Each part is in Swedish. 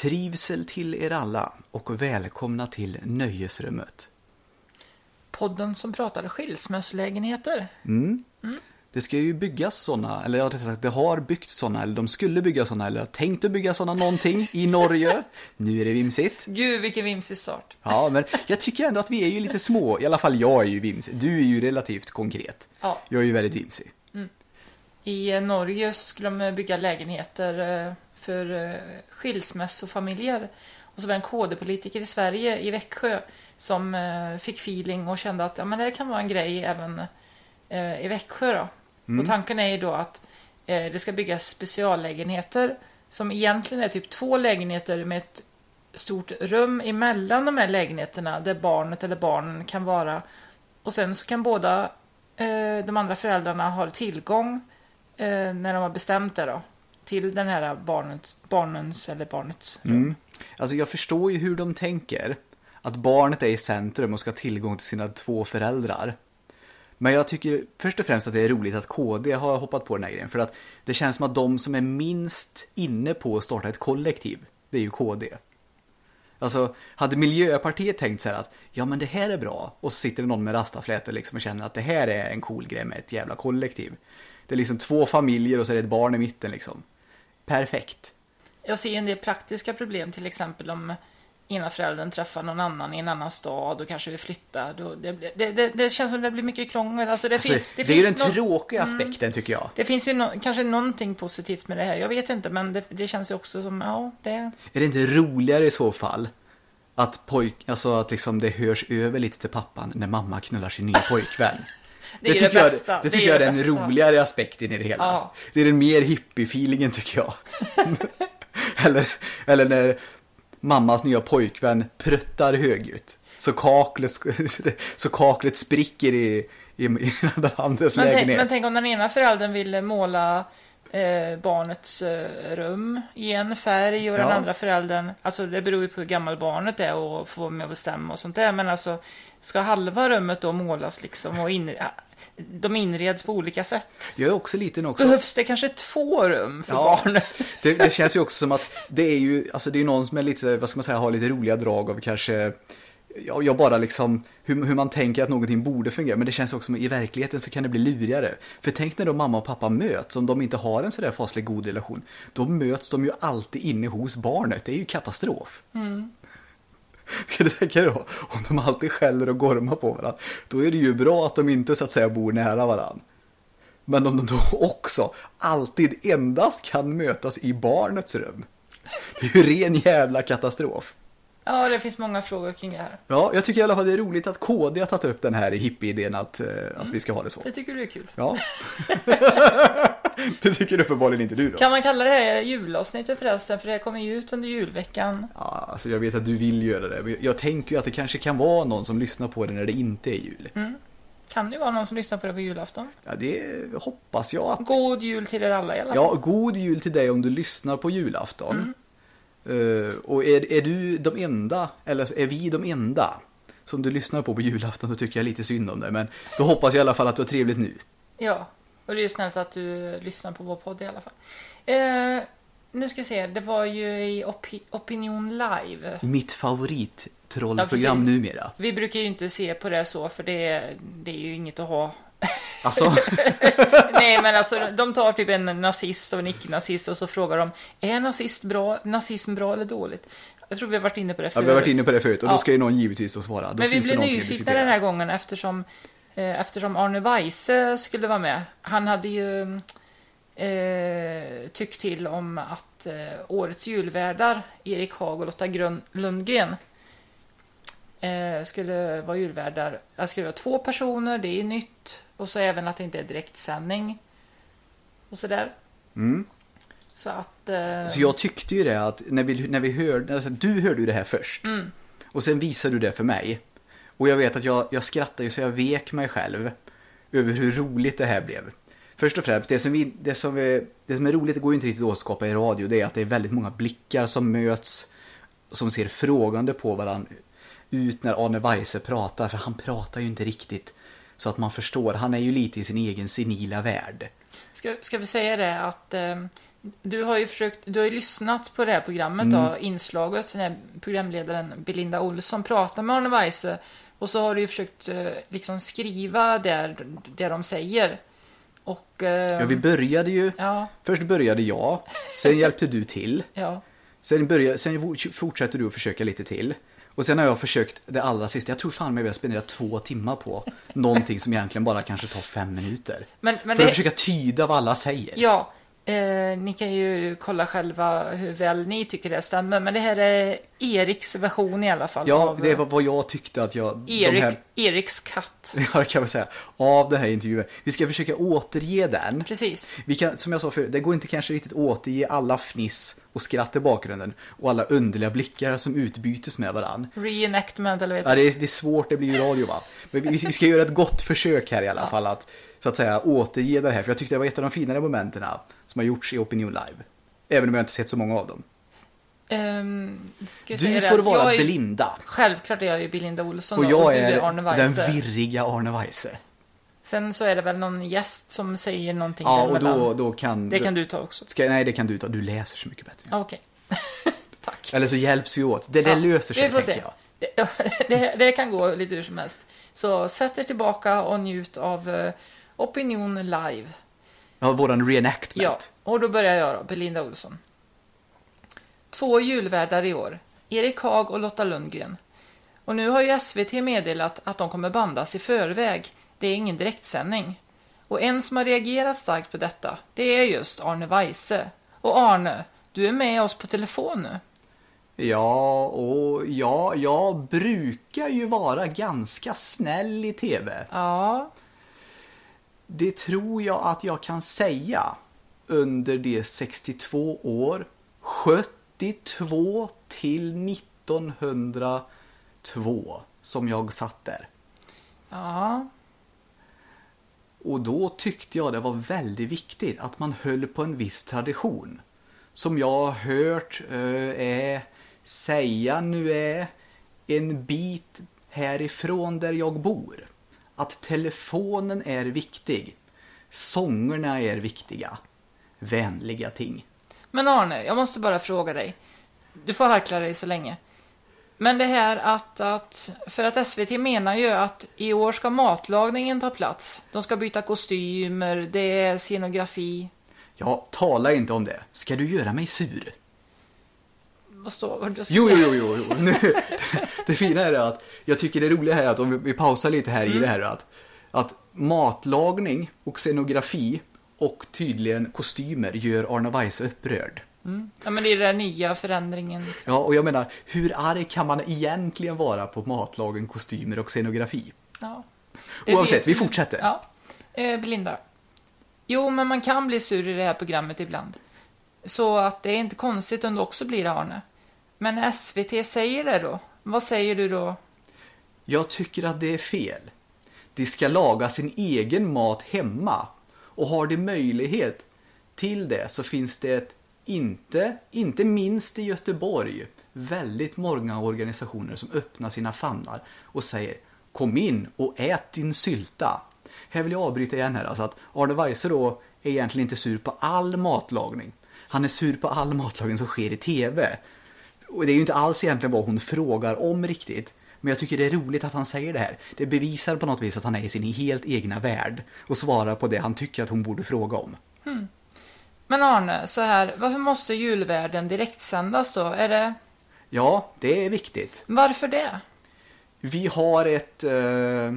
Trivsel till er alla och välkomna till Nöjesrummet. Podden som pratar skilsmässolägenheter. Mm. Det ska ju byggas sådana, eller rättare sagt det har byggts sådana, eller de skulle bygga sådana, eller har tänkt att bygga sådana någonting i Norge. Nu är det vimsigt. Gud, vilken vimsig start. Ja, men jag tycker ändå att vi är ju lite små, i alla fall jag är ju vimsig. Du är ju relativt konkret. Ja. Jag är ju väldigt vimsig. I eh, Norge skulle de bygga lägenheter eh, för eh, skilsmässofamiljer. Och så var det en KD-politiker i Sverige, i Växjö, som eh, fick feeling och kände att ja, men det kan vara en grej även eh, i Växjö. Då. Och tanken är ju då att det ska byggas speciallägenheter som egentligen är typ två lägenheter med ett stort rum emellan de här lägenheterna där barnet eller barnen kan vara. Och sen så kan båda de andra föräldrarna ha tillgång när de har bestämt det då till den här barnets, barnens eller barnets rum. Mm. Alltså jag förstår ju hur de tänker. Att barnet är i centrum och ska ha tillgång till sina två föräldrar. Men jag tycker först och främst att det är roligt att KD har hoppat på den här grejen. För att det känns som att de som är minst inne på att starta ett kollektiv, det är ju KD. Alltså, hade Miljöpartiet tänkt så här att ja men det här är bra och så sitter det någon med rastaflätor liksom och känner att det här är en cool grej med ett jävla kollektiv. Det är liksom två familjer och så är det ett barn i mitten liksom. Perfekt. Jag ser en del praktiska problem, till exempel om ena föräldern träffar någon annan i en annan stad och kanske vill flytta. Då det, det, det, det känns som det blir mycket krångel. Alltså det, Alltså, fin, det, det, är ju den tråkiga aspekten tycker jag. det finns ju nå- kanske någonting positivt med det här. Jag vet inte, men det, det känns ju också som, ja, det... Är det inte roligare i så fall att pojk, alltså att liksom det hörs över lite till pappan när mamma knullar sin nya pojkvän? Det det tycker bästa. Jag, det Det tycker är jag det är den roligare aspekten i det hela. Ja. Det är den mer hippie-feelingen tycker jag. eller, eller när mammas nya pojkvän pruttar högljutt. Så kaklet, så kaklet spricker i, i, i den andres Men tänk, lägenhet. men tänk om den ena föräldern vill måla eh, barnets eh, rum i en färg och den Ja. andra föräldern, alltså det beror ju på hur gammal barnet är och få vara med och bestämma och sånt där, men alltså ska halva rummet då målas liksom och in, de inreds på olika sätt? Jag är också liten också. Behövs det kanske två rum för Ja. barnet? Det, det känns ju också som att det är ju, alltså det är någon som är lite, vad ska man säga, har lite roliga drag av kanske, ja, jag bara liksom, hur, hur man tänker att någonting borde fungera. Men det känns också som i verkligheten så kan det bli lurigare. För tänk när då mamma och pappa möts, om de inte har en sådär fasligt god relation, då möts de ju alltid inne hos barnet. Det är ju katastrof. Ska du tänka dig då, om de alltid skäller och gormar på varandra, då är det ju bra att de inte så att säga bor nära varandra. Men om de då också alltid endast kan mötas i barnets rum. Det är ju ren jävla katastrof. Ja, det finns många frågor kring det här. Ja, jag tycker i alla fall det är roligt att KD har tagit upp den här hippie-idén att, eh, att vi ska ha det så. Det tycker du är kul. Ja. det tycker uppenbarligen inte du då. Kan man kalla det här julavsnittet förresten? För det här kommer ju ut under julveckan. Ja, alltså jag vet att du vill göra det. men Jag tänker ju att det kanske kan vara någon som lyssnar på det när det inte är jul. Kan det vara någon som lyssnar på det på julafton? Ja, det hoppas jag att God jul till er alla i alla fall. Ja, god jul till dig om du lyssnar på julafton. Eh, och är, är du de enda, eller är vi de enda som du lyssnar på på julafton, då tycker jag lite synd om det. Men då hoppas jag i alla fall att du har trevligt nu. Ja, och det är snällt att du lyssnar på vår podd i alla fall. Eh, nu ska vi se, det var ju i Opi- Opinion Live. Mitt Ja, favorittrollprogram precis. numera. Vi brukar ju inte se på det så, för det, det är ju inget att ha. Alltså, Nej, men alltså de tar typ en nazist och en icke-nazist och så frågar de, är nazist bra, nazism bra eller dåligt? Jag tror vi har varit inne på det ja, förut. vi har varit inne på det förut och då Ja. ska ju någon givetvis då svara. Då Men vi blev nyfikna den här gången eftersom, eh, eftersom Arne Weise skulle vara med. Han hade ju eh, tyckt till om att eh, årets julvärdar, Erik Haag och Lotta Grön Lundgren, eh, skulle vara julvärdar. Det skulle vara två personer, det är nytt. Och så även att det inte är direktsändning. Och sådär. Mm. Så att... Eh, Så jag tyckte ju det att när vi, när vi hörde, alltså, du hörde ju det här först. Mm. Och sen visade du det för mig. Och jag vet att jag, jag skrattade ju så jag vek mig själv. Över hur roligt det här blev. Först och främst, det som, vi, det som, vi, det som är roligt, det går ju inte riktigt att skapa i radio, det är att det är väldigt många blickar som möts. Som ser frågande på varandra ut när Arne Weise pratar. För han pratar ju inte riktigt så att man förstår. Han är ju lite i sin egen senila värld. Ska, ska vi säga det att eh, Du har ju försökt, du har ju lyssnat på det här programmet Mm. då, inslaget när programledaren Belinda Olsson pratar med Arne Weise. Och så har du ju försökt eh, liksom skriva där, det de säger. Och... eh, Ja, vi började ju, ja, först började jag, sen hjälpte du till. ja. Sen, började, sen fortsätter du att försöka lite till. Och sen har jag försökt det allra sista, jag tror fan mig vi har spenderat två timmar på någonting som egentligen bara kanske tar fem minuter. Men, men För att det, försöka tyda vad alla säger. Ja, eh, ni kan ju kolla själva hur väl ni tycker det stämmer. Men det här är Eriks version i alla fall. Ja, det var vad jag tyckte att jag... Erik, här- Eriks katt. Ja, det kan man säga. Av den här intervjun. Vi ska försöka återge den. Precis. Vi kan, som jag sa förut, det går inte kanske riktigt återge alla fniss och skratt i bakgrunden och alla underliga blickar som utbytes med varann. Reenactment eller vet Ja, det, är, det är svårt, det blir ju radio va. Men vi, vi ska göra ett gott försök här i alla fall att så att säga återge det här. För jag tyckte det var ett av de finare momenten som har gjorts i Opinion Live. Även om jag inte sett så många av dem. Jag Du säga det? får vara Jag Belinda. Självklart är jag ju Belinda Olsson Och jag du är är Arne den virriga Arne Weise. Sen så är det väl någon gäst som säger någonting Ja, och då, då kan... Det kan du ta också. Ska, nej, det kan du ta. Du läser så mycket bättre. Ah, Okej. Tack. Eller så hjälps vi åt. Det, det Ja, löser sig, får tänker se. jag. Det, det, det kan gå lite hur som helst. Så sätt er tillbaka och njut av eh, Opinion live. Ja, våran reenactment. Ja, och då börjar jag då, Belinda Olsson. Två julvärdar i år, Erik Haag och Lotta Lundgren. Och nu har ju SVT meddelat att de kommer bandas i förväg. Det är ingen direktsändning. Och en som har reagerat starkt på detta, det är just Arne Weise. Och Arne, du är med oss på telefon nu. Ja, och ja, jag brukar ju vara ganska snäll i TV. Ja, Det tror jag att jag kan säga under de 62 år, 72 till 1902 som jag satt där. ja, Och då tyckte jag det var väldigt viktigt att man höll på en viss tradition. Som jag har hört eh, är, säga nu är, en bit härifrån där jag bor. Att telefonen är viktig. Sångerna är viktiga. Vänliga ting. Men Arne, jag måste bara fråga dig. Du får harkla dig så länge. Men det här att, att, för att SVT menar ju att i år ska matlagningen ta plats. De ska byta kostymer, det är scenografi. Ja, tala inte om det. Ska du göra mig sur? Vad står vad du ska- Jo, jo, jo, jo. jo. Nu, det fina är att jag tycker det roliga här är att om vi, vi pausar lite här i det här att, att matlagning och scenografi och tydligen kostymer gör Arne Weise upprörd. Ja, men det är den nya förändringen. Liksom. Ja, och jag menar, hur arg kan man egentligen vara på matlagning, kostymer och scenografi? Ja. Det Oavsett, vi fortsätter. Ja. Eh, Belinda. Jo, men man kan bli sur i det här programmet ibland. Så att det är inte konstigt om du också blir Arne. Men SVT säger det då. Vad säger du då? Jag tycker att det är fel. De ska laga sin egen mat hemma. Och har de möjlighet till det så finns det ett, inte, inte minst i Göteborg, väldigt många organisationer som öppnar sina famnar och säger Kom in och ät din sylta. Här vill jag avbryta igen här, alltså att Arne Weise då är egentligen inte sur på all matlagning. Han är sur på all matlagning som sker i TV. Och det är ju inte alls egentligen vad hon frågar om riktigt. Men jag tycker det är roligt att han säger det här. Det bevisar på något vis att han är i sin helt egna värld och svarar på det han tycker att hon borde fråga om. Men Arne, så här, varför måste julvärden direktsändas då? Är det... Ja, det är viktigt. Varför det? Vi har ett... Eh,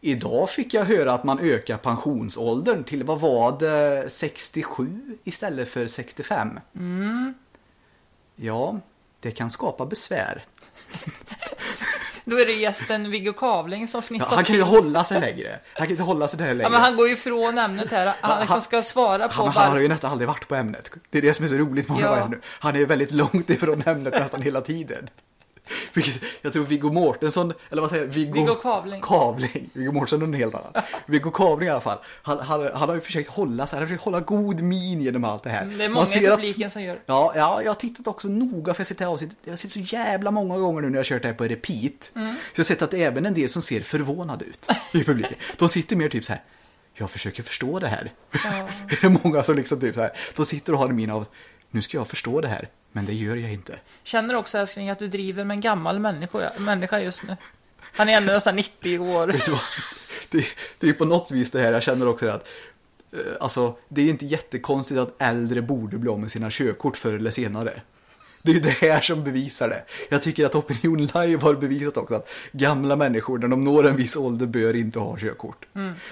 idag fick jag höra att man ökar pensionsåldern till, vad var det, 67 istället för 65. Mm. Ja, det kan skapa besvär. Då är det gästen Viggo Kavling som Ja, fnissar han kan ju inte hålla sig längre. Han kan inte hålla sig där längre. Ja, men han går ju ifrån ämnet här. Han liksom ska svara på Han, han har ju nästan aldrig varit på ämnet. Det är det som är så roligt med Ja. honom nu. Han är väldigt långt ifrån ämnet nästan hela tiden. Jag tror Viggo Mortensen, eller vad säger jag? Viggo, Viggo Kavling. Kavling. Viggo Mortensen är någon helt annan. Viggo Kavling i alla fall. Han, han, han har ju försökt hålla sig, han har försökt hålla god min genom allt det här. Mm, Det är många i ser att- publiken som gör. Ja, ja, jag har tittat också noga för jag här avsnittet. Jag har sett så jävla många gånger nu när jag har kört det här på repeat. Mm. Så jag har sett att det är även en del som ser förvånade ut i publiken. De sitter mer typ så här. jag försöker förstå det här. Ja. är det många som liksom typ så här, de sitter och har en min av, nu ska jag förstå det här, men det gör jag inte. Känner också älskling att du driver med en gammal människa, människa just nu. Han är ändå nästan 90 år. Vet du vad? Det, det är på något vis det här, jag känner också att eh, Alltså, det är inte jättekonstigt att äldre borde bli av med sina körkort förr eller senare. Det är ju det här som bevisar det. Jag tycker att Opinion Live har bevisat också att gamla människor när de når en viss ålder bör inte ha körkort.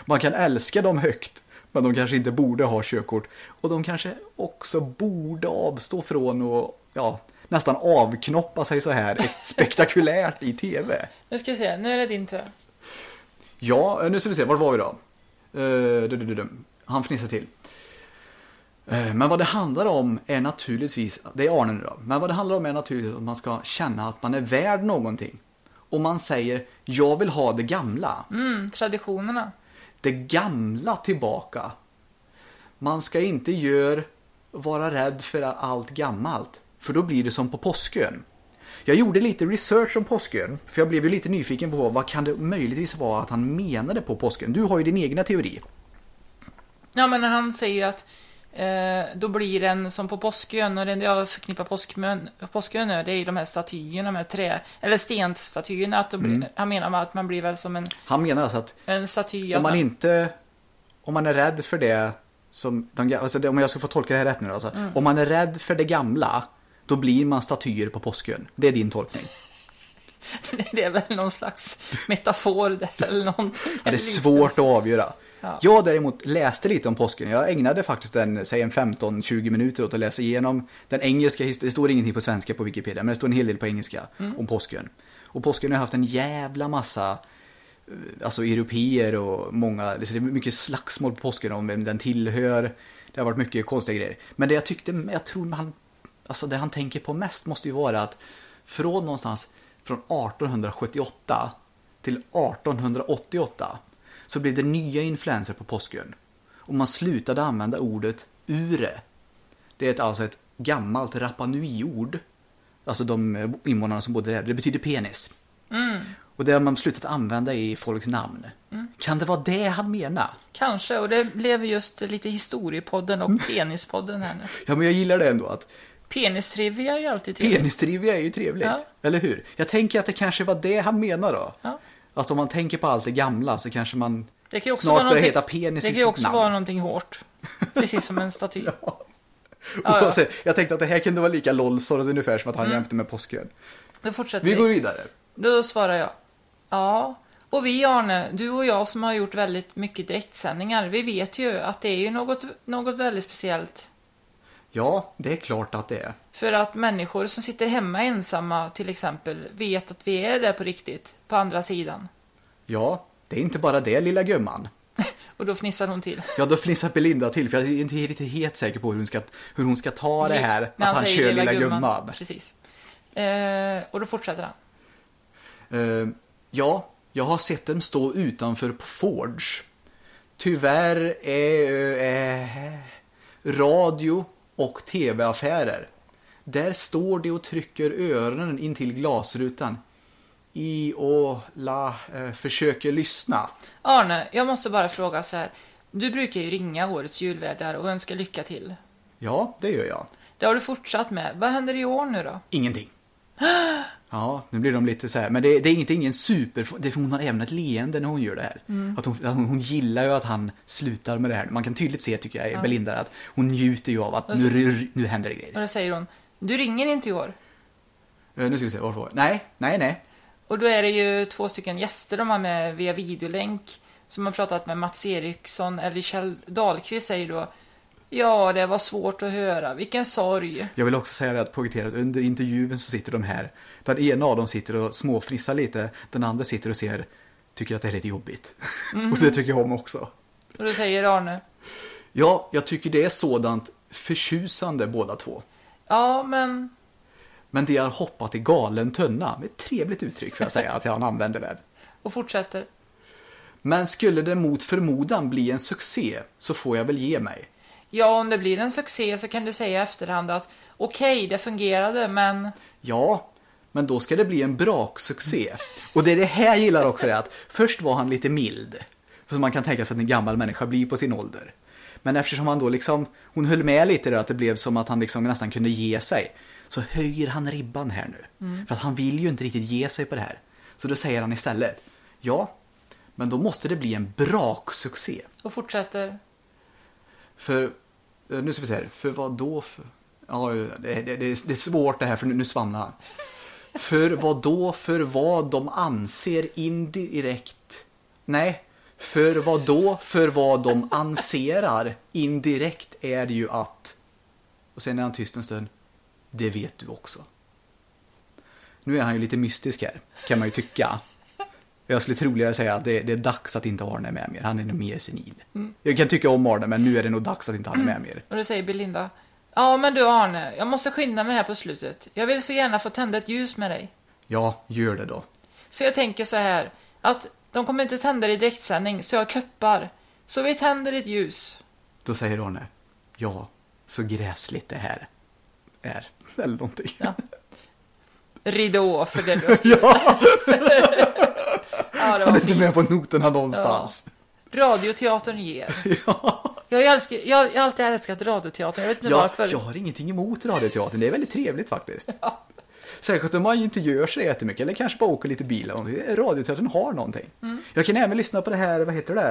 Man kan älska dem högt, men de kanske inte borde ha körkort. Och de kanske också borde avstå från att ja, nästan avknoppa sig så här spektakulärt i tv. Nu ska vi se, nu är det din tur. Ja, nu ska vi se, vart var vi då? Uh. Han fnissar till. Eh, Men vad det handlar om är naturligtvis, det är Arne nu då, men vad det handlar om är naturligtvis att man ska känna att man är värd någonting. Och man säger, jag vill ha det gamla. Mm, traditionerna. Det gamla tillbaka. Man ska inte gör, vara rädd för allt gammalt. För då blir det som på påskön. Jag gjorde lite research om påskön. För jag blev ju lite nyfiken på vad kan det möjligtvis vara att han menade på påskön. Du har ju din egna teori. Ja, men han säger ju att då blir den som på Påskön, och det jag förknippar Påskön med, det är ju de här statyerna med trä, eller stenstatyerna, att blir, Mm. han menar att man blir väl som en, Han menar alltså att en staty. om man inte, om man är rädd för det som, de, alltså om jag ska få tolka det här rätt nu alltså, Om man är rädd för det gamla, då blir man statyer på påskön. Det är din tolkning. det är väl någon slags metafor där eller någonting. Ja, det är svårt att avgöra. Ja. Jag däremot läste lite om påsken. Jag ägnade faktiskt en, säg en 15-20 minuter åt att läsa igenom den engelska historien. Det står ingenting på svenska på Wikipedia, men det står en hel del på engelska om påsken. Och påsken har haft en jävla massa eh, alltså europeer och många, det är mycket slagsmål på påsken om vem den tillhör. Det har varit mycket konstiga grejer. Men det jag tyckte, jag tror han, alltså det han tänker på mest måste ju vara att från någonstans från 1878 till 1888 så blev det nya influenser på påskön. Och man slutade använda ordet ure. Det är ett, alltså ett gammalt Rapa Nui-ord. Alltså de invånarna som bodde där. Det betyder penis. Och det har man slutat använda i folks namn. Kan det vara det han menar? Kanske, och det blev just lite historiepodden och penispodden här nu. Ja, men jag gillar det ändå att Penistrivia är ju alltid trevligt. Penistrivia är ju trevligt. Ja. Eller hur? Jag tänker att det kanske var det han menar då. Ja. Att om man tänker på allt det gamla så kanske man Det kan också snart börjar heta penis Det kan ju också namn. vara någonting hårt. Precis som en staty. Ja. Ja, ja. Jag tänkte att det här kunde vara lika lolsor ungefär som att han jämförde med påskön. Då fortsätter Vi vi. går vidare. Då svarar jag. Ja. Och vi Arne, du och jag som har gjort väldigt mycket direktsändningar, vi vet ju att det är ju något, något väldigt speciellt. Ja, det är klart att det är. För att människor som sitter hemma ensamma till exempel vet att vi är där på riktigt, på andra sidan. Ja, det är inte bara det lilla gumman. Och då fnissar hon till. Ja, då fnissar Belinda till för jag är inte riktigt helt säker på hur hon ska, hur hon ska ta det här att han säger kör lilla gumman. Precis. Eh, och då fortsätter han. Eh, ja, jag har sett dem stå utanför på Forge. Tyvärr är eh, radio och tv-affärer. Där står de och trycker öronen in till glasrutan. I och la eh, försöker lyssna. Arne, jag måste bara fråga så här. Du brukar ju ringa årets julvärdar och önska lycka till. Ja, det gör jag. Det har du fortsatt med. Vad händer i år nu då? Ingenting. Ja, nu blir de lite så här. Men det, det är inte ingen super... Det, hon har även ett leende när hon gör det här. Att hon, att hon, hon gillar ju att han slutar med det här. Man kan tydligt se, tycker jag, i Belinda, att hon njuter ju av att Och så- nu, nu händer det Och grejer. då säger hon, du ringer inte i år. Eh, Nu ska vi se, varför? Nej, nej, nej. Och då är det ju två stycken gäster de har med via videolänk. Som har pratat med Mats Eriksson, eller Kjell Dahlqvist säger då Ja, det var svårt att höra. Vilken sorg. Jag vill också säga att poängtera att under intervjun så sitter de här. Den ena av dem sitter och småfnissar lite. Den andra sitter och ser, tycker att det är lite jobbigt. och det tycker jag om också. Och då säger Arne Ja, jag tycker det är sådant förtjusande båda två. Ja, men Men de har hoppat i galen tunna. Med ett trevligt uttryck får jag säga att han använder där. och fortsätter. Men skulle det mot förmodan bli en succé så får jag väl ge mig. Ja, om det blir en succé så kan du säga i efterhand att okej, det fungerade, men Ja, men då ska det bli en braksuccé. Och det är det här jag gillar också det att först var han lite mild. Som man kan tänka sig att en gammal människa blir på sin ålder. Men eftersom han då liksom, hon höll med lite där att det blev som att han liksom nästan kunde ge sig. Så höjer han ribban här nu. För att han vill ju inte riktigt ge sig på det här. Så då säger han istället, ja, men då måste det bli en braksuccé. Och fortsätter. För, eh, nu ska vi se här, för vad då? För, ja, det, det, det, det är svårt det här för nu, nu svamlar han. För vad då? För vad de anser indirekt. Nej, för vad då? För vad de anserar indirekt är ju att. Och sen är han tyst en stund. Det vet du också. Nu är han ju lite mystisk här, kan man ju tycka. Jag skulle troligare säga att det, det är dags att inte Arne är med mer. Han är nog mer senil. Jag kan tycka om Arne, men nu är det nog dags att inte han är med mer. Och då säger Belinda. Ja, men du Arne, jag måste skynda mig här på slutet. Jag vill så gärna få tända ett ljus med dig. Ja, gör det då. Så jag tänker så här, att de kommer inte tända det i direktsändning, så jag köppar. Så vi tänder ett ljus. Då säger Arne, ja, så gräsligt det här är. Eller någonting. Ja. Ridå för det du Ja, Ja, det han var är inte med på noterna någonstans. Radioteatern ger. Ja. Jag, älskar, jag, jag har alltid älskat radioteatern, jag vet inte Jag, varför. jag har ingenting emot radioteatern, det är väldigt trevligt faktiskt. Särskilt om man inte gör så jättemycket, eller kanske bara åker lite bil. Radioteatern har någonting. Mm. Jag kan även lyssna på det här, vad heter det?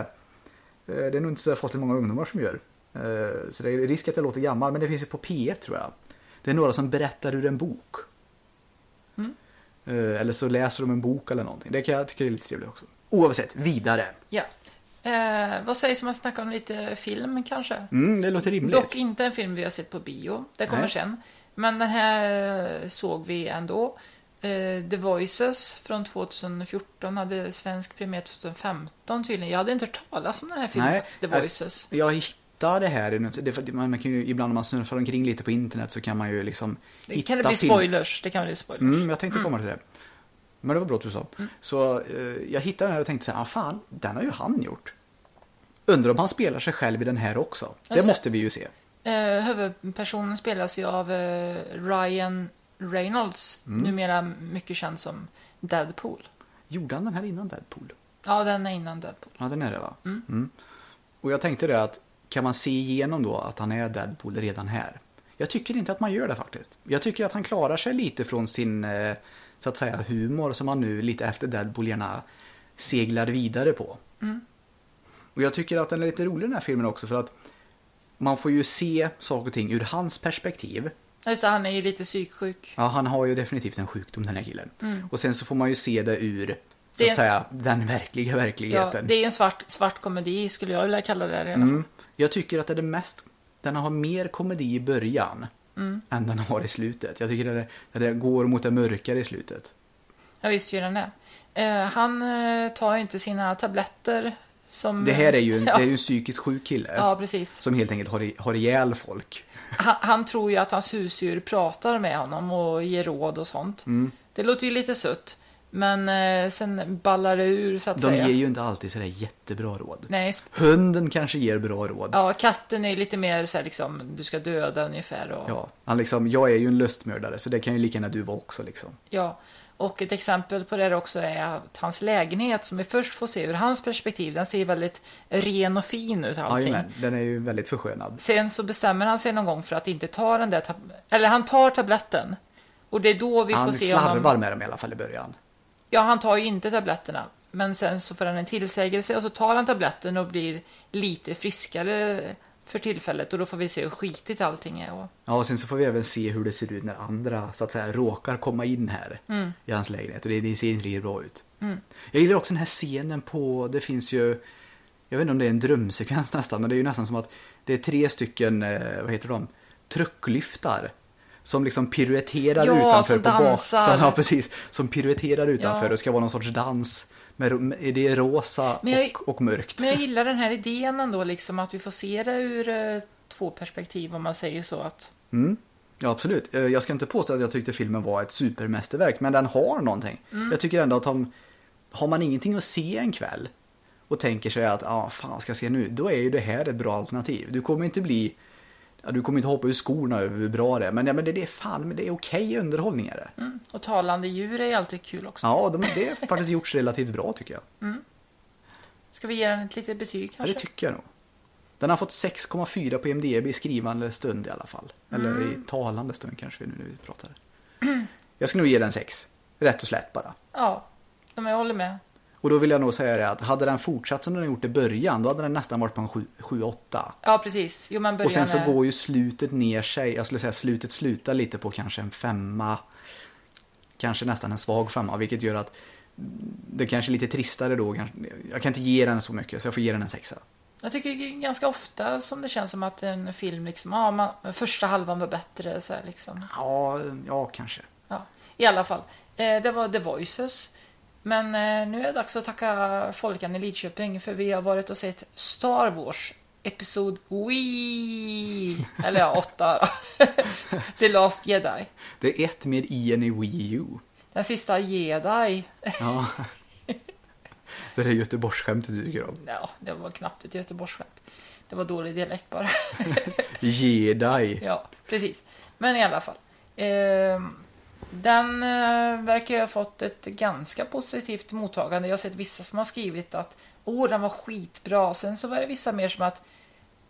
Eh, Det är nog inte så fått många ungdomar som gör. Eh, Så det är risk att jag låter gammal, men det finns ju på P1 tror jag. Det är några som berättar ur en bok. Mm. Eh, Eller så läser de en bok eller någonting. Det kan jag tycka är lite trevligt också. Oavsett, vidare. Ja. Eh, vad sägs om att snacka om lite film kanske? Mm, det låter rimligt. Dock inte en film vi har sett på bio, det kommer Nej. sen. Men den här eh, såg vi ändå. Eh, The Voices från 2014 hade svensk premiär 2015 tydligen. Jag hade inte hört talas om den här filmen Nej, faktiskt, The alltså, Voices. Jag hittade det här, det, man, man kan ju, ibland när man snurrar omkring lite på internet så kan man ju liksom Det hitta kan det bli film- spoilers? Det kan bli spoilers. Mm, jag tänkte komma till det. Men det var bra att du sa. Så eh, jag hittade den här och tänkte så här, ah, fan, den har ju han gjort. Undrar om han spelar sig själv i den här också. Det Alltså- måste vi ju se. Eh, huvudpersonen spelas ju av eh, Ryan Reynolds, Mm. numera mycket känd som Deadpool. Gjorde han den här innan Deadpool? Ja, den är innan Deadpool. Ja, den är det va? Mm. Och jag tänkte det att, kan man se igenom då att han är Deadpool redan här? Jag tycker inte att man gör det faktiskt. Jag tycker att han klarar sig lite från sin, eh, så att säga, humor som han nu lite efter Deadpool gärna seglar vidare på. Och jag tycker att den är lite rolig den här filmen också för att man får ju se saker och ting ur hans perspektiv. Ja, Just det, han är ju lite psyksjuk. Ja, han har ju definitivt en sjukdom den här killen. Och sen så får man ju se det ur, så att säga, den verkliga Ja, verkligheten. det är en svart, svart komedi skulle jag vilja kalla det i alla fall. Mm. Jag tycker att det är det mest, den har mer komedi i början Mm. än den har i slutet. Jag tycker att det, det går mot det mörkare i slutet. Ja, visst gör den det. Eh, han eh, tar ju inte sina tabletter som... Det här är ju en, ja, det är en psykiskt sjuk kille Ja, precis. som helt enkelt har, har ihjäl folk. Han, han tror ju att hans husdjur pratar med honom och ger råd och sånt. Mm. Det låter ju lite sött. Men eh, sen ballar det ur så att De säga. ger ju inte alltid sådär jättebra råd. Nej, Hunden kanske ger bra råd. ja, katten är lite mer så här, liksom, du ska döda ungefär. Och, Ja, han liksom, jag är ju en lustmördare så det kan ju lika gärna du vara också liksom. Ja, och ett exempel på det också är att hans lägenhet som vi först får se ur hans perspektiv, den ser väldigt ren och fin ut allting. Jajamän, den är ju väldigt förskönad. Sen så bestämmer han sig någon gång för att inte ta den där eller han tar tabletten. Och det är då vi får Han se slarvar honom. med dem i alla fall i början. Ja, han tar ju inte tabletterna. Men sen så får han en tillsägelse och så tar han tabletten och blir lite friskare för tillfället och då får vi se hur skitigt allting är. Och... Ja, och sen så får vi även se hur det ser ut när andra så att säga råkar komma in här Mm. i hans lägenhet och det, det ser inte riktigt bra ut. Jag gillar också den här scenen på, det finns ju, jag vet inte om det är en drömsekvens nästan, men det är ju nästan som att det är tre stycken, eh, vad heter de, trucklyftar. Som liksom piruetterar Ja, utanför som på bak. dansar. Som, ja, precis. Som piruetterar utanför Ja. och ska vara någon sorts dans. Med, det är rosa jag- och, och mörkt. Men jag gillar den här idén ändå, liksom att vi får se det ur eh, två perspektiv om man säger så. att Mm. Ja, absolut. Eh, Jag ska inte påstå att jag tyckte filmen var ett supermästerverk, men den har någonting. Mm. Jag tycker ändå att om, har man ingenting att se en kväll och tänker sig att, ah, fan ska jag se nu? Då är ju det här ett bra alternativ. Du kommer inte bli, ja, du kommer inte hoppa ur skorna över hur bra det är, men, ja, men det, det är fan, men det är okej underhållning är det. Mm. Och talande djur är alltid kul också. Ja, de, det är faktiskt gjorts relativt bra tycker jag. Ska vi ge den ett litet betyg Ja, kanske? det tycker jag nog. Den har fått 6,4 på IMDB i skrivande stund i alla fall. Eller Mm. i talande stund kanske vi nu när vi pratar. Jag skulle nog ge den 6. Rätt och slätt bara. Ja, men jag håller med. Och då vill jag nog säga det att hade den fortsatt som den gjort i början då hade den nästan varit på en 7-8. Ja, precis. Jo, men början Och sen så är... går ju slutet ner sig. Jag skulle säga slutet slutar lite på kanske en femma. Kanske nästan en svag femma. Vilket gör att det kanske är lite tristare då. Jag kan inte ge den så mycket så jag får ge den en sexa. Jag tycker ganska ofta som det känns som att en film liksom, ja, man, första halvan var bättre så här, liksom. Ja, ja kanske. Ja, i alla fall. Eh, det var The Voices. Men eh, nu är det dags att tacka folkan i Lidköping för vi har varit och sett Star Wars Episod Wii. Eller ja, åtta då. The Last Jedi. Det är ett med i än i Wii U. Den sista Jedi. Ja. Det är Göteborgsskämtet du tycker om. Ja, det var knappt ett Göteborgsskämt. Det var dålig dialekt bara. Jedi. Ja, precis. Men i alla fall. Eh, den eh, verkar ju ha fått ett ganska positivt mottagande. Jag har sett vissa som har skrivit att åh, den var skitbra. Sen så var det vissa mer som att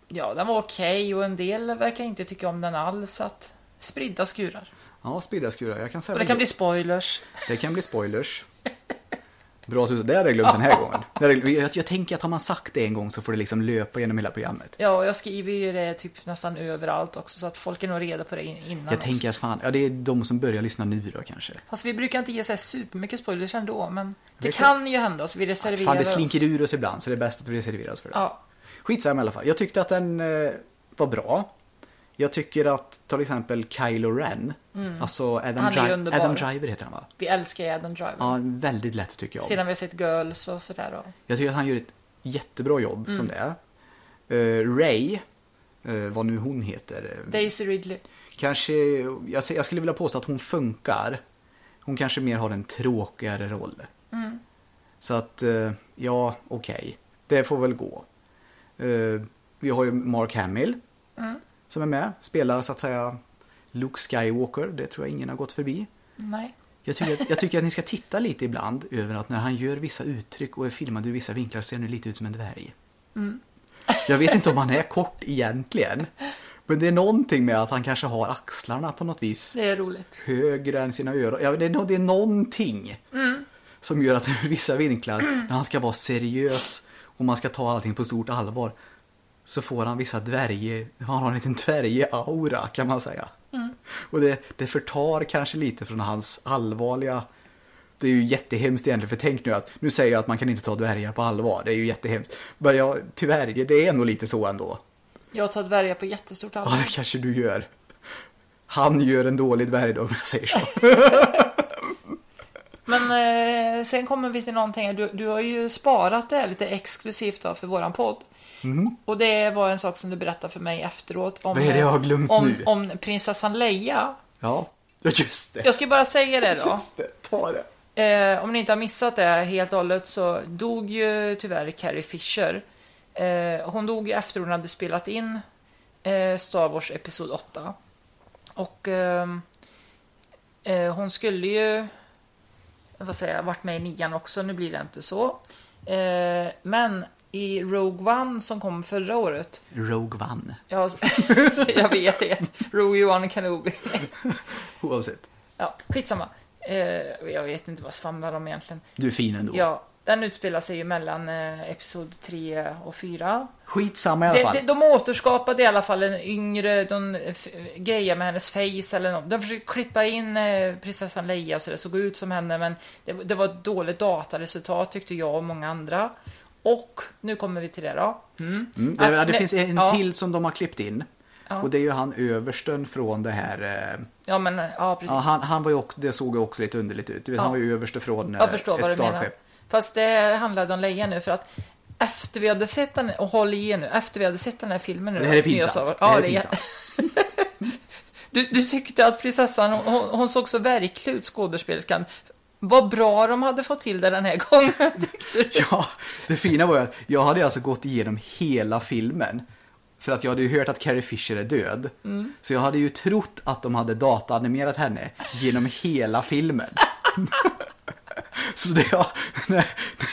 ja, den var okej och en del verkar inte tycka om den alls. Att spridda skurar. Ja, spridda skurar. Jag kan säga Och det kan bli spoilers. det kan bli spoilers. Bra att du Det hade jag glömt den här gången. Det hade jag, jag, tänker att har man sagt det en gång så får det liksom löpa genom hela programmet. Ja, och jag skriver ju det typ nästan överallt också så att folk är nog reda på det in- innan. Jag tänker att fan, ja det är de som börjar lyssna nu då kanske. Fast vi brukar inte ge så här supermycket spoilers ändå, men det, kan ju hända så vi reserverar Fan det oss. slinker ur oss ibland så det är bäst att vi reserverar oss för det. Ja, Skitsamma i alla fall. Jag tyckte att den eh, var bra. Jag tycker att till exempel Kylo Ren, alltså Adam, Mm. Han är Dri-. Adam Driver heter han va? vi älskar ju Adam Driver. Ja, väldigt lätt tycker jag. Sedan vi har sett Girls och sådär. Och... Jag tycker att han gör ett jättebra jobb Mm. som det är. Eh, Ray, eh, vad nu hon heter. eh, Daisy Ridley. Kanske, jag, jag skulle vilja påstå att hon funkar. Hon kanske mer har en tråkigare roll. Mm. Så att, eh, ja, okej. Det får väl gå. Vi har ju Mark Hamill. Mm. Som är med. Spelar så att säga Luke Skywalker. Det tror jag ingen har gått förbi. Nej. Jag tycker, att, jag tycker att ni ska titta lite ibland över att när han gör vissa uttryck och är filmad ur vissa vinklar ser han lite ut som en dvärg. Jag vet inte om han är kort egentligen. Men det är någonting med att han kanske har axlarna på något vis Det är roligt. högre än sina öron. Ja, det, är, det är någonting som gör att vissa vinklar, när han ska vara seriös och man ska ta allting på stort allvar, så får han vissa dvärge, han har en liten dvärge-aura kan man säga. Och det, det förtar kanske lite från hans allvarliga det är ju jättehemskt egentligen, för tänk nu att nu säger jag att man kan inte ta dvärgar på allvar, det är ju jättehemskt. Men jag, tyvärr, det är nog lite så ändå. Jag tar dvärgar på jättestort Ja, allvar. det kanske du gör. Han gör en dålig dvärg då, om jag säger så. Men eh, sen kommer vi till någonting. Du, du har ju sparat det här lite exklusivt då för våran podd. Och det var en sak som du berättade för mig efteråt. Om, Vad är det jag har glömt om, nu? Om prinsessan Leia. Ja, Ja, just det. Jag ska bara säga det då. Just det, ta det. Eh, om ni inte har missat det helt och hållet så dog ju tyvärr Carrie Fisher. Eh, hon dog ju efter hon hade spelat in eh, Star Wars Episod 8. Och ehm, eh, hon skulle ju, vad säger jag, varit med i nian också, nu blir det inte så. Eh, men i Rogue One som kom förra året, Rogue One, ja, jag vet det, Rogue One Kenobi. oavsett. Ja, skitsamma. Eh, jag vet inte vad svamlar om egentligen. Du är fin ändå. Ja, den utspelar sig ju mellan eh, episod 3 och 4. Skitsamma i alla De, fall. de, de återskapade i alla fall en yngre, de f- grejer med hennes face eller något. De försökte klippa in eh, prinsessan Leia så det såg ut som henne men det, det var ett dåligt dataresultat tyckte jag och många andra. Och nu kommer vi till det då. Mm. Mm, det, Ah, det nej, finns en ja. till som de har klippt in. Ja. Och det är ju han översten från det här. eh, Ja men, eh, ja precis. Ja, han, han var ju också, det såg ju också lite underligt ut. Du vet, Ja. Han var ju överste från eh, Jag förstår ett vad du menar. starskepp. Fast det handlade om Leia nu för att efter vi hade sett den, och håll i er nu, efter vi hade sett den här filmen nu. Det här är pinsamt. Här Ja, det är pinsamt. Du, du tyckte att prinsessan, hon, hon såg så verklig ut, skådespelerskan. Vad bra de hade fått till det den här gången, tyckte du? Ja, det fina var ju att jag hade alltså gått igenom hela filmen. För att jag hade ju hört att Carrie Fisher är död. Mm. Så jag hade ju trott att de hade dataanimerat henne genom hela filmen. Så det jag, när,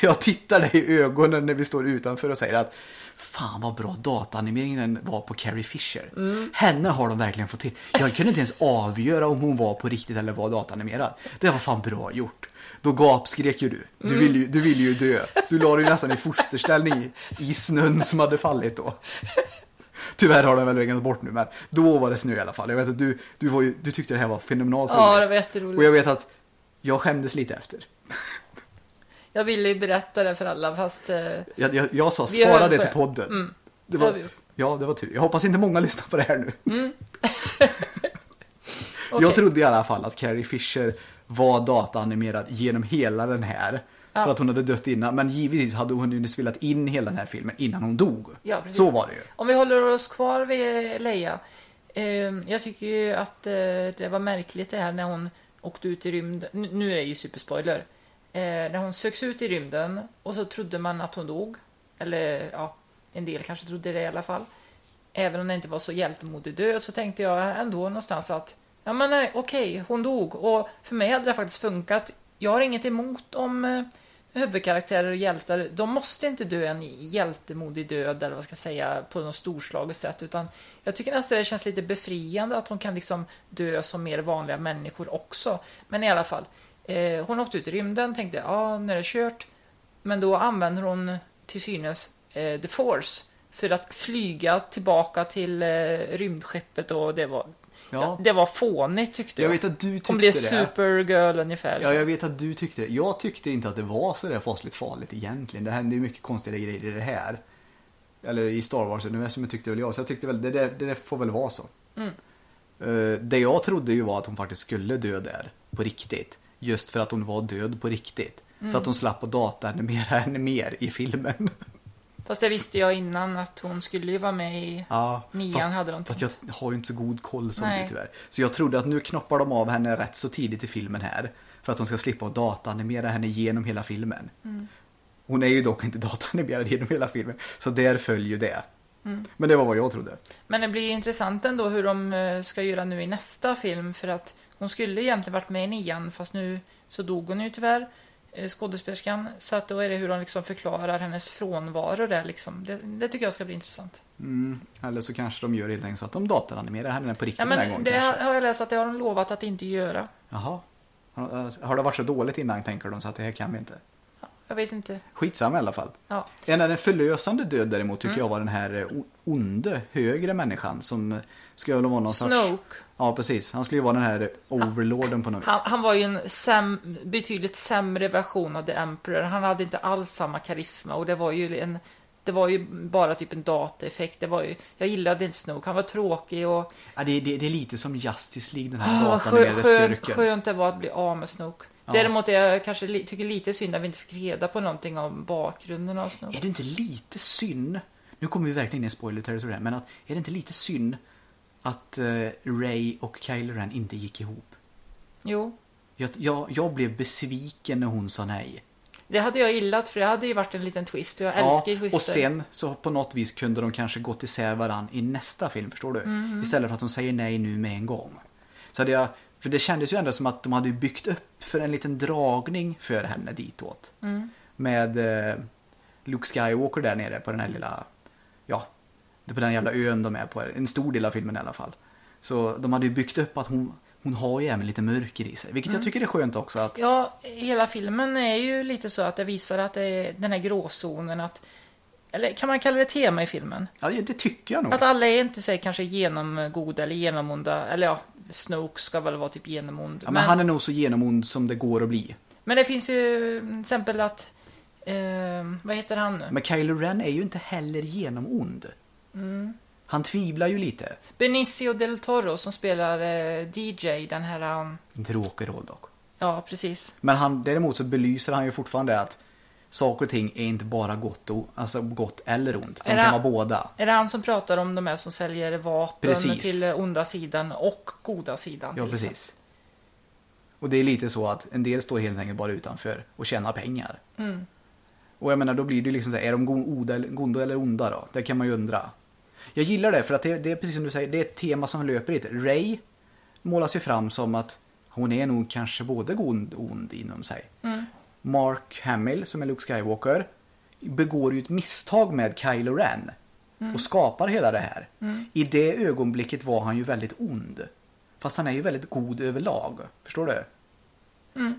jag tittar dig i ögonen när vi står utanför och säger att Fan vad bra dataanimeringen var på Carrie Fisher. Henne har de verkligen fått till. Jag kunde inte ens avgöra om hon var på riktigt eller var dataanimerad. Det var fan bra gjort. Då gapskrek ju du. Du ville ju, du ville ju dö. Du la dig nästan i fosterställning i, i snön som hade fallit då. Tyvärr har den väl regnat bort nu, men då var det snö i alla fall. Jag vet att du, du, ju, du tyckte det här var fenomenalt Ja, roligt. det var jätteroligt. Och jag vet att jag skämdes lite efter. Jag ville ju berätta det för alla fast... Eh, Jag, jag, jag sa spara det till det. podden. Mm, Det det var, gjort. ja, det var tur. Jag hoppas inte många lyssnar på det här nu. okej. Jag trodde i alla fall att Carrie Fisher var dataanimerad genom hela den här. Ja. För att hon hade dött innan. Men givetvis hade hon ju spelat in hela den här filmen innan hon dog. Ja, precis. Så var det ju. Om vi håller oss kvar vid Leia. Eh, jag tycker ju att eh, det var märkligt det här när hon åkte ut i rymden. Nu, är det ju superspoiler. Eh, när hon söks ut i rymden och så trodde man att hon dog. Eller ja, en del kanske trodde det i alla fall. Även om det inte var så hjältemodig död så tänkte jag ändå någonstans att ja men okej, okej, hon dog. Och för mig hade det faktiskt funkat. Jag har inget emot om eh, huvudkaraktärer och hjältar, de måste inte dö en hjältemodig död eller vad ska jag säga på något storslaget sätt utan jag tycker nästan det känns lite befriande att hon kan liksom dö som mer vanliga människor också. Men i alla fall, eh, hon åkte ut i rymden, tänkte ja, nu är det kört. Men då använder hon till synes eh, the force för att flyga tillbaka till eh, rymdskeppet och det var, Ja. det var fånigt tyckte Jag jag. vet att du tyckte hon blev det. supergirl ungefär. Ja, jag vet att du tyckte det. Jag tyckte inte att det var så där fasligt farligt egentligen. Det hände ju mycket konstiga grejer i det här. Eller i Star Wars-universumet tyckte väl jag. Så jag tyckte väl, det, där, det där får väl vara så. Mm. Eh, det jag trodde ju var att hon faktiskt skulle dö där. På riktigt. Just för att hon var död på riktigt. Mm. Så att hon slapp att dataanimera henne mer i filmen. Fast det visste jag innan att hon skulle ju vara med i Ja, nian fast, hade de fast jag har ju inte så god koll som Nej. du tyvärr. Så jag trodde att nu knoppar de av henne rätt så tidigt i filmen här. För att de ska slippa att dataanimera henne genom hela filmen. Mm. Hon är ju dock inte dataanimerad genom hela filmen. Så där följer ju det. Mm. Men det var vad jag trodde. Men det blir intressant ändå hur de eh, ska göra nu i nästa film för att hon skulle egentligen varit med i nian fast nu så dog hon ju tyvärr skådespelerskan. Så att då är det hur de liksom förklarar hennes frånvaro där liksom. Det, det tycker jag ska bli intressant. Mm. Eller så kanske de gör helt enkelt så att de dataanimerar henne på riktigt Ja, den här men gången det kanske. har jag läst att det har de lovat att inte göra. Jaha. Har har det varit så dåligt innan tänker de så att det här kan vi inte. Jag vet inte. Skitsamma i alla fall. Ja. En av den förlösande död däremot Mm. tycker jag var den här eh, onde, högre människan som eh, skulle vara någon sorts... Snoke. Ja, precis. Han skulle ju vara den här overlorden på något vis. Han, han var ju en säm, betydligt sämre version av The Emperor. Han hade inte alls samma karisma och det var ju en det var ju bara typ en dataeffekt. Det var ju, jag gillade inte Snoke. Han var tråkig och Ja, det, det, det är lite som Justice League, den här Ah, datanimerade skö, skön, skurken. skönt det var att bli av med Snoke. Ja. Däremot är jag kanske tycker lite synd att vi inte fick reda på någonting om bakgrunden av Snoke. Är det inte lite synd, nu kommer vi verkligen in i spoiler territory men att, är det inte lite synd att uh, Ray och Kylo Ren inte gick ihop? Jo, Jag, jag, jag blev besviken när hon sa nej. det hade jag gillat för det hade ju varit en liten twist och jag älskar ju twister. och sen så på något vis kunde de kanske gått isär varann i nästa film, förstår du? Mhm. Istället för att de säger nej nu med en gång. Så hade jag, för det kändes ju ändå som att de hade byggt upp för en liten dragning för henne ditåt. Mm. Med eh, Luke Skywalker där nere på den här lilla, ja, det är på den jävla ön de är på, en stor del av filmen i alla fall. Så de hade ju byggt upp att hon, hon har ju även lite mörker i sig, vilket jag tycker är skönt också att Ja, hela filmen är ju lite så att det visar att det är den här gråzonen att eller kan man kalla det tema i filmen? Ja, det tycker jag nog. Att alla är inte här, kanske genomgoda eller genomonda. Eller ja, Snoke ska väl vara typ genomond. Ja, men han är nog så genomond som det går att bli. men det finns ju till exempel att... Eh, vad heter han nu? Men Kylo Ren är ju inte heller genomond. Mm. Han tvivlar ju lite. Benicio del Toro som spelar eh, DJ, den här... Um, En tråkig roll dock. ja, precis. Men han, däremot så belyser han ju fortfarande att saker och ting är inte bara gott, och, alltså gott eller ont. De Är kan det- vara båda. Är det han som pratar om de här som säljer vapen Precis. till eh, onda sidan och goda sidan? Ja, precis. Och det är lite så att en del står helt enkelt bara utanför och tjänar pengar. Mm. Och jag menar, då blir det liksom så här, är de goda eller, goda eller onda då? Det kan man ju undra. Jag gillar det, för att det, det är precis som du säger, det är ett tema som löper lite. Ray målas ju fram som att hon är nog kanske både god och ond inom sig. Mm. Mark Hamill, som är Luke Skywalker, begår ju ett misstag med Kylo Ren. Och skapar hela det här. I det ögonblicket var han ju väldigt ond. Fast han är ju väldigt god överlag. Förstår du?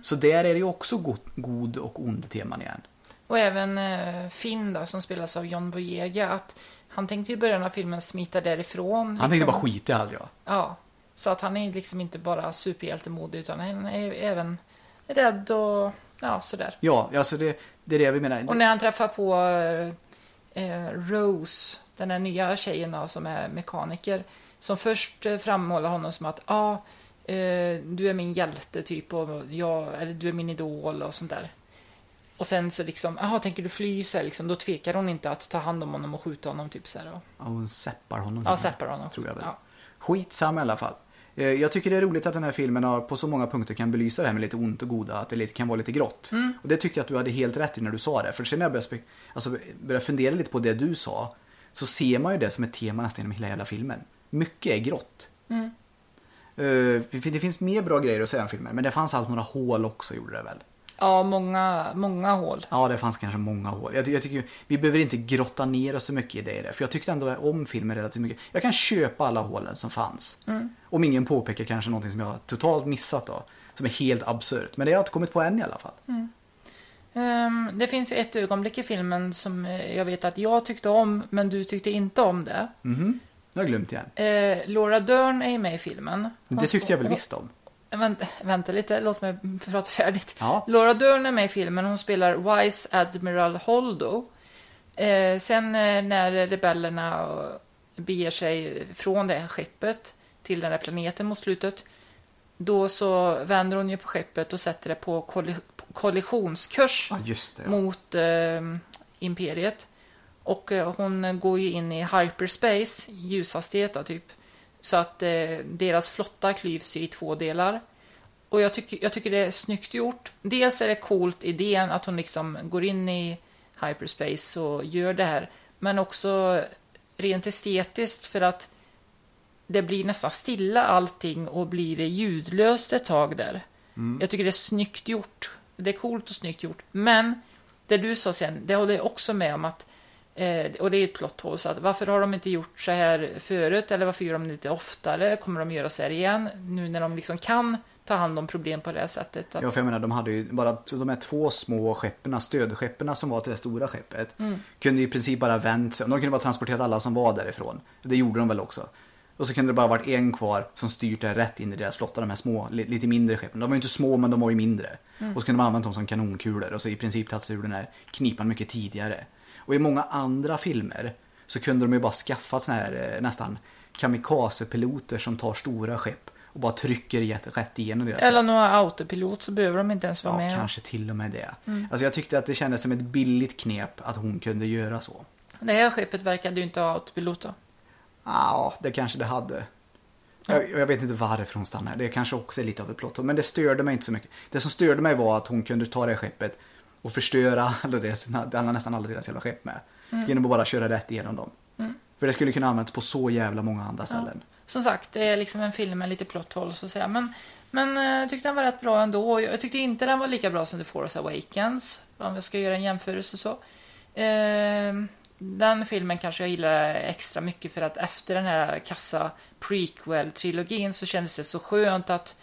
Så där är det ju också god, god och ond teman igen. Och även eh, Finn då, som spelas av John Boyega, att han tänkte i början av filmen smita därifrån. Han tänkte liksom. bara skit i allt ja. Ja, så att han är liksom inte bara superhjältemodig utan han är även rädd och ja, sådär. Ja, alltså det, det är det vi menar. Och när han träffar på eh, Rose, den här nya tjejen då, som är mekaniker, som först eh, framhåller honom som att ah, eh, du är min hjälte typ, och jag, eller du är min idol och sånt där. Och sen så liksom, jaha, tänker du fly? Så här, liksom, då tvekar hon inte att ta hand om honom och skjuta honom typ så här. Och, Ja, hon seppar honom. ja, seppar honom. Tror jag väl. Ja. Skitsamma i alla fall. Eh, Jag tycker det är roligt att den här filmen har, på så många punkter kan belysa det här med lite ont och goda, att det kan vara lite grått. Mm. Och det tycker jag att du hade helt rätt i när du sa det. För sen när jag började, alltså, började fundera lite på det du sa, så ser man ju det som ett tema nästan genom hela jävla filmen. Mycket är grått. Mm. Eh, det finns mer bra grejer att säga om filmen, men det fanns allt några hål också gjorde det väl. Ja, många, många hål. Ja, det fanns kanske många hål. Jag, jag tycker vi behöver inte grotta ner oss så mycket i det, i det. För jag tyckte ändå om filmen relativt mycket. Jag kan köpa alla hålen som fanns. Om ingen påpekar kanske någonting som jag har totalt missat då. Som är helt absurt. Men det har jag inte kommit på än i alla fall. Ehm, det finns ett ögonblick i filmen som eh, jag vet att jag tyckte om, men du tyckte inte om det. Mhm. Nu har jag glömt igen. Eh, Laura Dern är med i filmen. Hon- Det tyckte jag väl visst om. Vänta, vänta lite, låt mig prata färdigt. Ja. Laura Dern är med i filmen, hon spelar Vice Admiral Holdo. Eh, sen eh, när rebellerna eh, beger sig från det här skeppet till den här planeten mot slutet, då så vänder hon ju på skeppet och sätter det på kolli- kollisionskurs just det. Ja. mot eh, Imperiet. Och eh, hon går ju in i hyperspace, ljushastighet då, typ. Så att eh, deras flotta klyvs i två delar. Och jag tycker, jag tycker det är snyggt gjort. Dels är det coolt idén att hon liksom går in i hyperspace och gör det här. Men också rent estetiskt för att det blir nästan stilla allting och blir det ljudlöst ett tag där. Jag tycker det är snyggt gjort. Det är coolt och snyggt gjort. Men det du sa sen, det håller jag också med om att Eh, och det är ett plot hole, så att varför har de inte gjort så här förut? Eller varför gör de det lite oftare? Kommer de göra så här igen? Nu när de liksom kan ta hand om problem på det här sättet. Att, Ja, för jag menar, de hade ju bara de här två små skeppen, stödskeppen som var till det stora skeppet. Kunde ju i princip bara vänt sig. De kunde bara transporterat alla som var därifrån. Det gjorde de väl också. Och så kunde det bara varit en kvar som styrt det rätt in i deras flotta, de här små, li- lite mindre skeppen. De var ju inte små, men de var ju mindre. Och så kunde man använt dem som kanonkulor och så i princip tagit sig ur den här knipan mycket tidigare. Och i många andra filmer så kunde de ju bara skaffat såna här eh, nästan kamikazepiloter som tar stora skepp och bara trycker rätt igenom deras eller några autopilot så behöver de inte ens vara Ja, med. kanske till och med det. Alltså jag tyckte att det kändes som ett billigt knep att hon kunde göra så. Det här skeppet verkade ju inte ha autopilot då. Ja, det kanske det hade. Jag, jag vet inte varför hon stannade. Det kanske också är lite av ett plott. Men det störde mig inte så mycket. Det som störde mig var att hon kunde ta det skeppet och förstöra alla deras, alla, nästan alla deras jävla skepp med. Genom att bara köra rätt igenom dem. För det skulle kunna användas på så jävla många andra ställen. Som sagt, det är liksom en film med lite plot holes så att säga. Men, men eh, jag tyckte den var rätt bra ändå. Jag tyckte inte den var lika bra som The Force Awakens. Om jag ska göra en jämförelse så. Eh, den filmen kanske jag gillar extra mycket för att efter den här kassa prequel-trilogin så kändes det så skönt att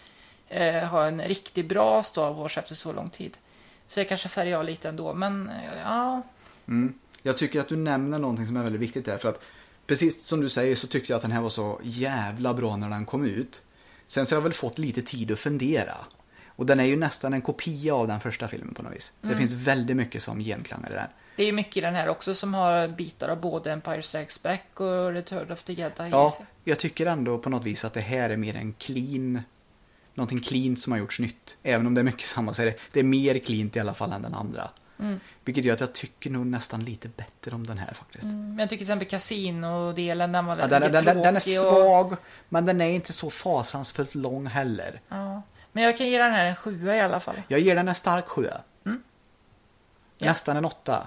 eh, ha en riktigt bra Star Wars efter så lång tid. Så jag kanske färgar av lite ändå, men eh, ja. Mm. Jag tycker att du nämner någonting som är väldigt viktigt där. För att precis som du säger så tyckte jag att den här var så jävla bra när den kom ut. Sen så har jag väl fått lite tid att fundera. Och den är ju nästan en kopia av den första filmen på något vis. Det finns väldigt mycket som genklangar i den. Det är ju mycket i den här också som har bitar av både Empire Strikes Back och Return of the Jedi Ja, jag tycker ändå på något vis att det här är mer en clean Någonting clean som har gjorts nytt. Även om det är mycket samma så är det, det är mer cleant i alla fall än den andra. Mm. Vilket gör att jag tycker nog nästan lite bättre om den här faktiskt. Mm, Men jag tycker till exempel Casino-delen, den var Ja, den, den, den, den är tråkig och- svag, men den är inte så fasansfullt lång heller. Ja. Men jag kan ge den här en sjua i alla fall. Jag ger den en stark sjua. Mm. Ja. Mm. Nästan en åtta.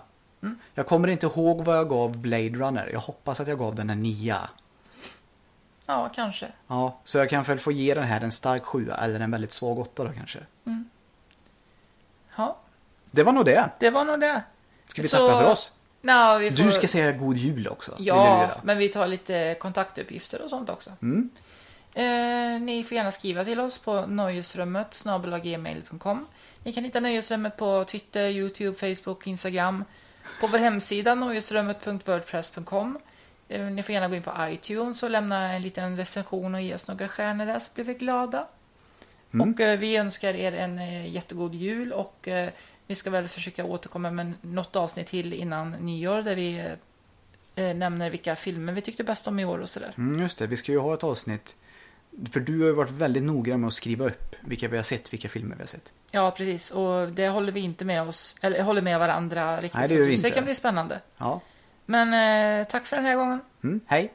Jag kommer inte ihåg vad jag gav Blade Runner. Jag hoppas att jag gav den en nia. Ja, kanske. Ja, så jag kan väl få ge den här en stark sjua eller en väldigt svag åtta då kanske. Ja. Det var nog det. Det var nog det. Ska vi Så- tacka för oss? Nå, vi får... Du ska säga god jul också. Ja, men vi tar lite kontaktuppgifter och sånt också. Mm. Eh, ni får gärna skriva till oss på nöjesrummet snabel-a-gmail.com. Ni kan hitta Nöjesrummet på Twitter, Youtube, Facebook, Instagram. På vår hemsida nöjesrummet.wordpress.com. Eh, ni får gärna gå in på iTunes och lämna en liten recension och ge oss några stjärnor där så blir vi glada. Mm. Och eh, vi önskar er en eh, jättegod jul och vi ska väl försöka återkomma med något avsnitt till innan nyår där vi nämner vilka filmer vi tyckte bäst om i år och sådär. Mm, just det, vi ska ju ha ett avsnitt. För du har ju varit väldigt noggrann med att skriva upp vilka vi har sett, vilka filmer vi har sett. Ja, precis. Och det håller vi inte med oss, eller håller med varandra riktigt. Nej, det gör vi Så det inte. kan bli spännande. Ja. Men eh, tack för den här gången. Mm, hej!